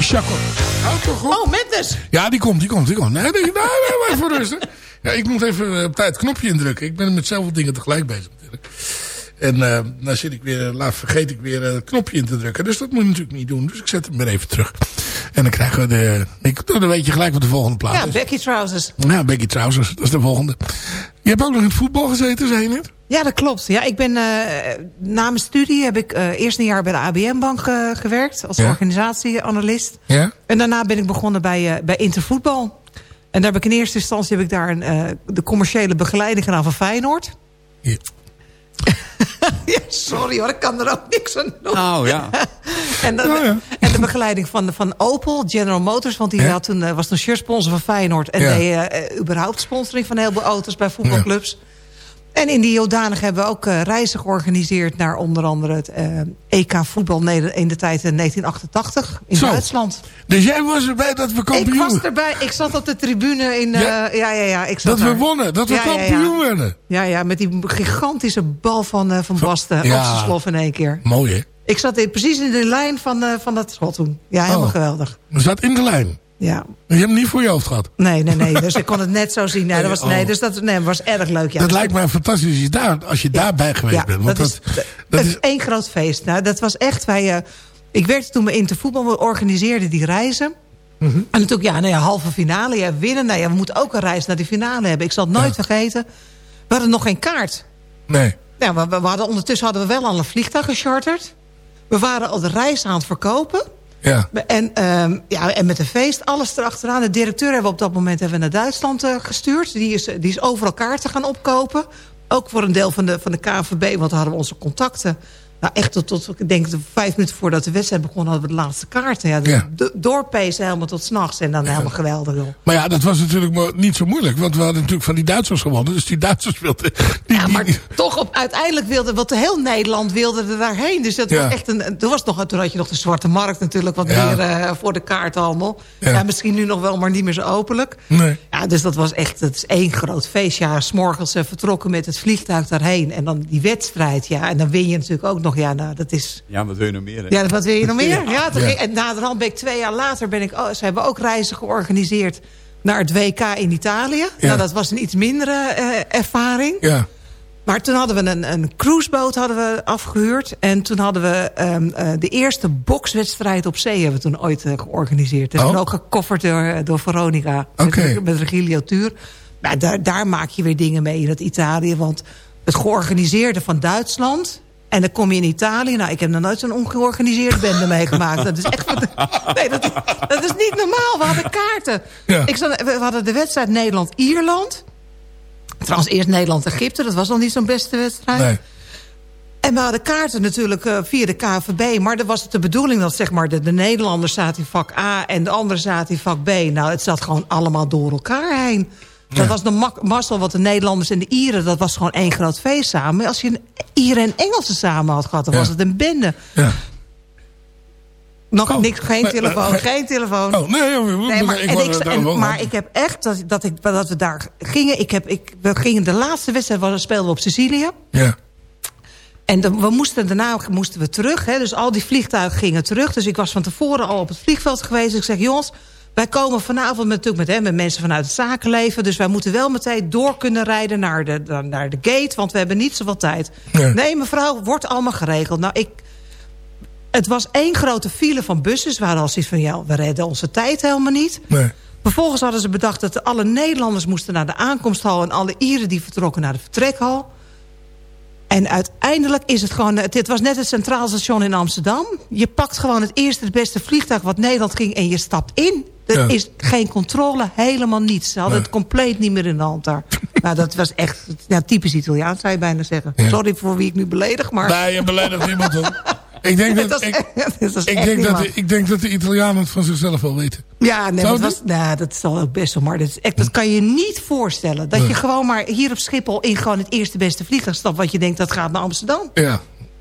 Schakkel. Houd toch op. Oh, Madness. Ja, die komt, die komt, die komt. Nee, nee, nee, nee, even rustig. Ja, ik moet even eh, op tijd het knopje indrukken. Ik ben met zoveel dingen tegelijk bezig natuurlijk. En eh, dan zit ik weer, laat vergeet ik weer het knopje in te drukken. Dus dat moet je natuurlijk niet doen. Dus ik zet hem weer even terug. En dan krijgen we de... Ik, dan weet je gelijk wat de volgende plaat Ja, is. Becky Trousers. Ja, Becky Trousers. Dat is de volgende. Je hebt ook nog in het voetbal gezeten, zei je net? Ja, dat klopt. Ja, ik ben, eh, na mijn studie heb ik eh, eerst een jaar bij de ABN-bank eh, gewerkt. Als Ja. organisatieanalist. Ja? En daarna ben ik begonnen bij, bij Intervoetbal. En daar heb ik in eerste instantie heb ik daar een, de commerciële begeleiding gedaan van Feyenoord. Ja. ja, sorry hoor, ik kan er ook niks aan doen. Nou ja. En de, en de begeleiding van, van Opel, General Motors. Want die Ja. had toen, eh, was toen shirtsponsor van Feyenoord. En Ja. deed eh, eh, überhaupt sponsoring van heel veel auto's bij voetbalclubs. En in die Jodanig hebben we ook eh, reizen georganiseerd... naar onder andere het eh, EK voetbal in de tijd in 1988 in Zo. Duitsland. Dus jij was erbij dat we kampioen... Ik was erbij, ik zat op de tribune in... eh, Ja. ja, ja, ja, ik zat Dat we wonnen, dat we Ja, ja, ja. kampioen werden. Ja, ja, met die gigantische bal van, eh, van Basten. Ja. Op zijn slof in één keer. Mooi, hè? Ik zat in, precies in de lijn van, eh, van dat schot toen. Ja, helemaal Oh. geweldig. We zat in de lijn. Ja. Je hebt hem niet voor je hoofd gehad. Nee, nee, nee. Dus ik kon het net zo zien. Nee, dat was, nee, Oh. dus dat, nee, was erg leuk. Ja. dat lijkt mij fantastisch als je, daar, als je daarbij geweest ja, bent. Want dat, dat, is, dat, één groot feest. Nou, dat was echt... Wij, eh, ik werkte toen bij Intervoetbal. We organiseerden die reizen. Mhm. En natuurlijk, ja, nou ja, halve finale. Ja, winnen. Nou ja, we moeten ook een reis naar die finale hebben. Ik zal het nooit vergeten. We hadden nog geen kaart. Nee. Ja, we, we hadden, ondertussen hadden we wel al een vliegtuig gecharterd. We waren al de reis aan het verkopen. Ja. En, ehm, ja, en met een feest, alles erachteraan. De directeur hebben we op dat moment hebben we naar Duitsland eh, gestuurd. Die is, die is overal kaarten gaan opkopen. Ook voor een deel van de, van de KNVB, want dan hadden we onze contacten. Nou, echt tot, tot ik denk vijf minuten voordat de wedstrijd begon... hadden we de laatste kaarten. Ja, dus Ja. do- Doorpezen helemaal tot s'nachts. En dan helemaal geweldig, joh. Maar ja, dat was natuurlijk maar niet zo moeilijk. Want we hadden natuurlijk van die Duitsers gewonnen. Dus die Duitsers wilden... Die, Ja, maar die- toch op, uiteindelijk wilde... Want heel Nederland wilde er daarheen. Dus dat Ja. was echt een... Toen, was nog, toen had je nog de Zwarte Markt natuurlijk... wat meer eh, voor de kaart allemaal. Ja. Ja. misschien nu nog wel, maar niet meer zo openlijk. nee. Ja, dus dat was echt het is één groot feest. Ja, s'morgens eh, vertrokken met het vliegtuig daarheen. En dan die wedstrijd, ja. En dan win je natuurlijk ook nog. Ja, nou, dat is... Ja, wat wil je nog meer? hè? Ja, wat wil je nog meer? Ja, en naderhand ben ik twee jaar later... Ben ik, oh, ze hebben ook reizen georganiseerd naar het WK in Italië. Ja. Nou, dat was een iets mindere eh, ervaring. Ja. Maar toen hadden we een, een cruiseboot hadden we afgehuurd. En toen hadden we ehm, eh, de eerste bokswedstrijd op zee... hebben we toen ooit eh, georganiseerd. Dat is Oh. ook gekofferd door, door Veronica. Met, met Regilio Tuur. Maar daar, daar maak je weer dingen mee in het Italië. Want het georganiseerde van Duitsland... En dan kom je in Italië. Nou, ik heb nog nooit zo'n ongeorganiseerde bende meegemaakt. Dat is echt... Nee, dat, is- dat is niet normaal. We hadden kaarten. Ja. Ik zat, we hadden de wedstrijd Nederland-Ierland. Trouwens, eerst Nederland-Egypte. Dat was nog niet zo'n beste wedstrijd. Nee. En we hadden kaarten natuurlijk eh, via de KVB. Maar dan was het de bedoeling dat zeg maar, de, de Nederlanders zaten in vak A... en de anderen zaten in vak B. Nou, het zat gewoon allemaal door elkaar heen. Dat was de mak- mazzel wat de Nederlanders en de Ieren... dat was gewoon één groot feest samen. Als je een Ieren en Engelsen samen had gehad... dan was het een bende. Ja. Nog Oh, niks, geen nee, telefoon, nee. geen telefoon. Oh, nee, we- we- Nee, maar, ik en- maar ik heb echt dat, dat, ik, dat we daar gingen. Ik heb, ik, we gingen de laatste wedstrijd was, speelden we op Sicilië. Ja. En de- we moesten, daarna moesten we terug. Hè, dus al die vliegtuigen gingen terug. Dus ik was van tevoren al op het vliegveld geweest. Ik zeg, jongens, wij komen vanavond met, natuurlijk met, hè, met mensen vanuit het zakenleven. Dus wij moeten wel meteen door kunnen rijden naar de, naar de gate. Want we hebben niet zoveel tijd. Nee. Nee, mevrouw, wordt allemaal geregeld. Nou, ik... Het was één grote file van bussen. We hadden al zoiets van, ja, we redden onze tijd helemaal niet. Nee. Vervolgens hadden ze bedacht dat alle Nederlanders moesten naar de aankomsthal... en alle Ieren die vertrokken naar de vertrekhal. En uiteindelijk is het gewoon... Het, het was net het Centraal Station in Amsterdam. Je pakt gewoon het eerste, het beste vliegtuig wat Nederland ging... en je stapt in. Er Ja. is geen controle, helemaal niets. Ze hadden Nee. het compleet niet meer in de hand daar. nou, dat was echt ja, typisch Italiaans, zou je bijna zeggen. Ja. Sorry voor wie ik nu beledig, maar... Nee, je beledigt niemand hoor. Ik denk dat, was ik, echt- ik, denk dat, de- ik denk dat de Italianen het van zichzelf wel weten. Ja, nee, dat, was, nou, dat zal ook best wel. Maar dat, is echt, dat kan je niet voorstellen. Dat je gewoon maar hier op Schiphol in gewoon het eerste beste vliegtuig stapt... wat je denkt dat gaat naar Amsterdam. Ja.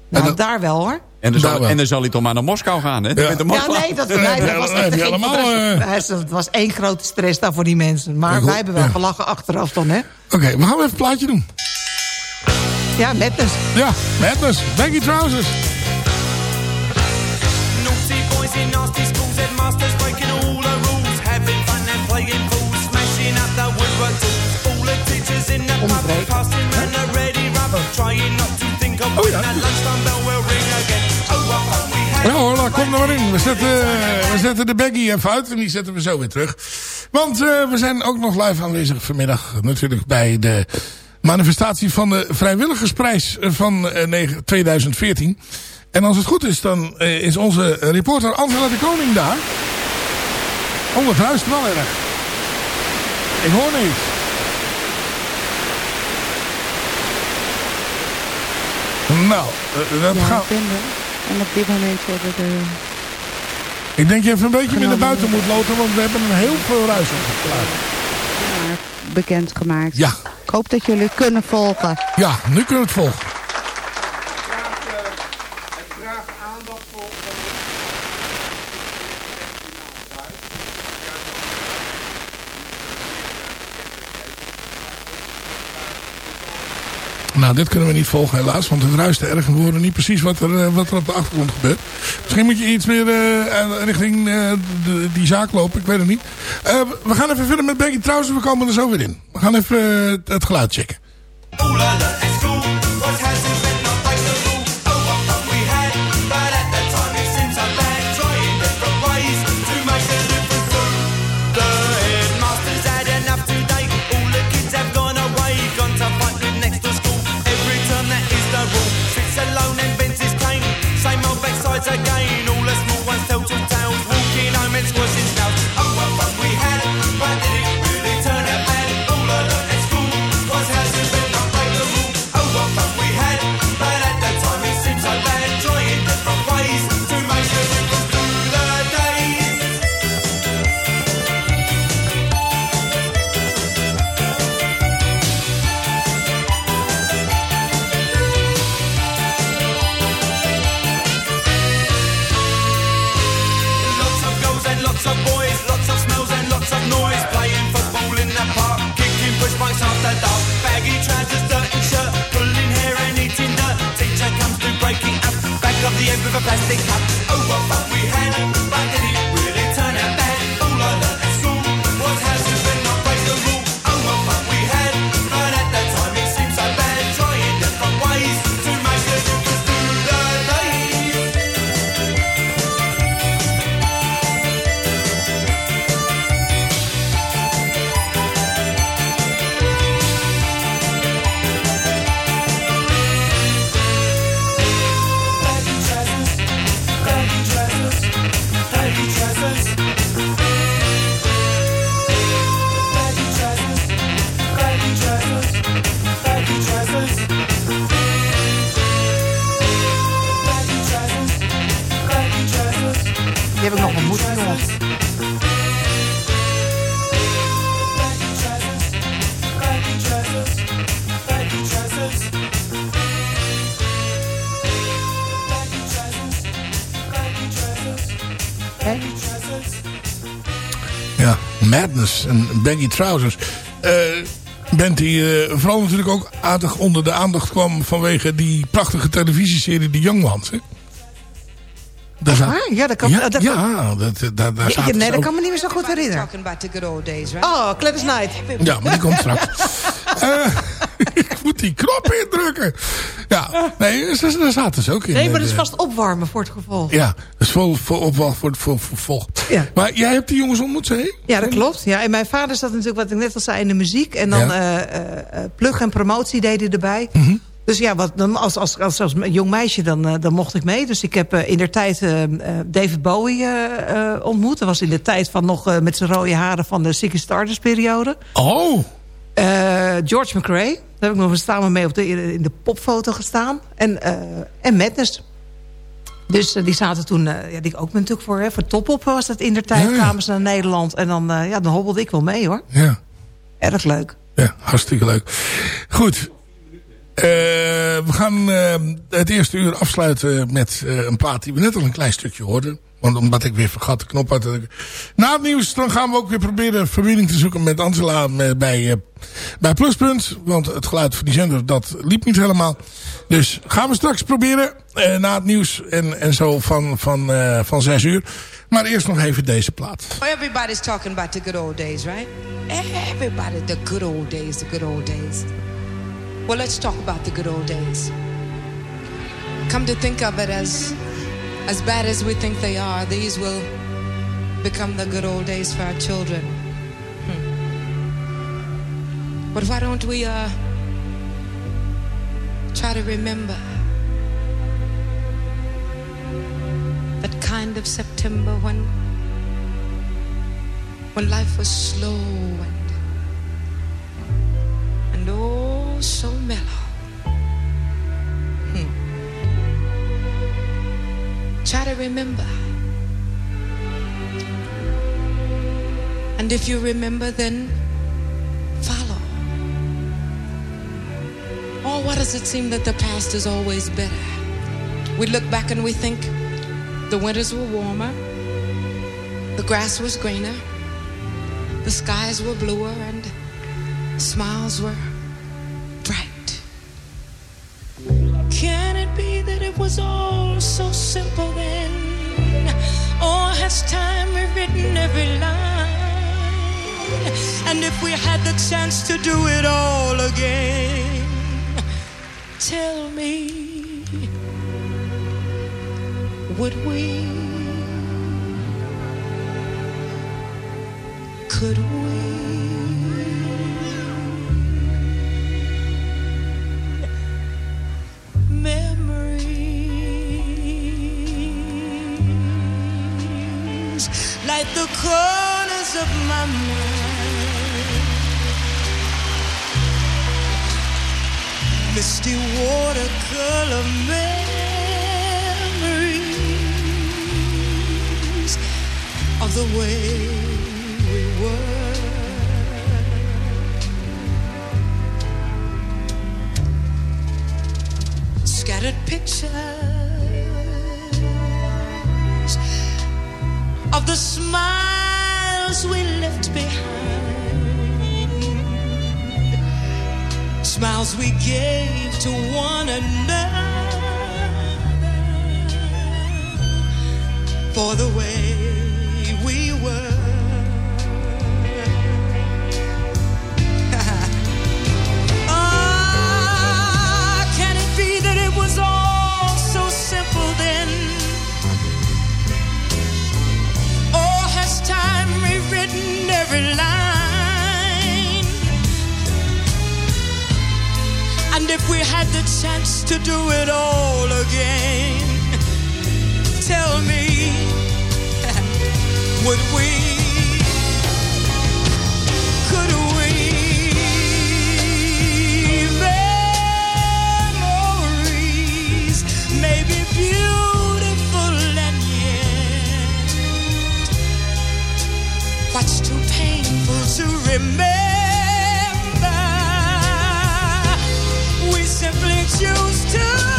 Nou, dat- daar wel hoor. En dan, zal, wel. en dan zal hij toch maar naar Moskou gaan, hè? Ja. Ja, nee, dat, Nee, dat was dan echt dat- eh, Het was één grote stress daar voor die mensen. Maar wij hebben wel ja. gelachen achteraf dan, hè? Oké, we gaan even een plaatje doen. Ja, met dus. Ja, Madness, Baggy Trousers. Smashing nasty schools, headmasters breaking all the rules. Having fun and playing fools, smashing up the woodwork tools. All the teachers in the pub, passing round the ready rubber. Trying not to think of. Oh. Ja hoor, laat, kom er maar in. We zetten, we zetten de baggy even uit en die zetten we zo weer terug. Want eh, we zijn ook nog live aanwezig vanmiddag natuurlijk bij de manifestatie van de vrijwilligersprijs van eh, negen- 2014. En als het goed is, dan eh, is onze reporter Angela de Koning daar. Oh, het ruist wel erg. Ik hoor niks. Nou, eh, dat Ja, gaat... ik. En op dit moment worden de... Ik denk je even een beetje meer naar buiten moet loten, want we hebben een heel veel ruis op het geluid. bekendgemaakt. Ja. Ik hoop dat jullie kunnen volgen. Ja, nu kunnen we het volgen. Nou, dit kunnen we niet volgen helaas, want het ruist erg en we niet precies wat er, eh, wat er op de achtergrond gebeurt. Misschien moet je iets meer eh, richting eh, de- die zaak lopen, ik weet het niet. We gaan even verder met Becky trouwens, we komen er zo weer in. We gaan even het geluid checken. Old backsides Madness en Baggy Trousers. Eh band die eh, vooral natuurlijk ook aardig onder de aandacht kwam... vanwege die prachtige televisieserie The Young Ones. Hè? Daar zat-? Ja, dat kan- Ja, dat- ja, dat, dat, daar Ja, zaten nee, dat ook- kan me niet meer zo goed herinneren. Oh, Gladys Knight. Ja, maar die komt straks. Moet die knop indrukken. Ja, nee, ze- zaten ze ook in. Nee, maar eh, dat is vast opwarmen voor het gevolg. Ja, dat is vol, voor, voor, voor, voor volg. Ja. Maar jij hebt die jongens ontmoet, je? Ja, dat klopt. Ja, en mijn vader zat natuurlijk, wat ik net al zei, in de muziek. En dan Ja. eh, eh, plug en promotie hij erbij. Mhm. Dus ja, wat, dan, als, als, als, als jong meisje dan, dan mocht ik mee. Dus ik heb in de tijd David Bowie ontmoet. Dat was in de tijd van nog met zijn rode haren van de Ziggy Stardust periode. Oh. Eh, George McRae. Daar heb ik nog eens samen mee op de, in de popfoto gestaan. En, eh, en Madness. Dus eh, die zaten toen, ja, die ook natuurlijk voor, hè, voor Topop was dat in de tijd. Ja, ja. Kwamen ze naar Nederland. En dan, ja, dan hobbelde ik wel mee hoor. Ja. Erg leuk. Ja, hartstikke leuk. Goed. We gaan het eerste uur afsluiten met een plaat die we net al een klein stukje hoorden. Want omdat ik weer vergat de knop te- Na het nieuws dan gaan we ook weer proberen verbinding te zoeken met Angela bij, eh, bij Pluspunt. Want het geluid van die zender dat liep niet helemaal. Dus gaan we straks proberen eh, na het nieuws en, en zo van, van, eh, van zes uur. Maar eerst nog even deze plaat. Oh, everybody's talking about the good old days, right? Everybody, the good old days, the good old days. Well, let's talk about the good old days. Come to think of it as as bad as we think they are, these will become the good old days for our children. Hmm. But why don't we uh try to remember that kind of September when when life was slow and and oh so mellow. Try to remember. And if you remember, then follow. Oh, why does it seem that the past is always better? We look back and we think the winters were warmer, the grass was greener, the skies were bluer, and smiles were bright. Can it be that it was all every line? And if we had the chance to do it all again, tell me, would we? Could of my mind. Misty watercolor memories of the way we were. Scattered pictures of the we left behind. Smiles we gave to one another for the way every line? And if we had the chance to do it all again, tell me, would we? What's too painful to remember? We simply choose to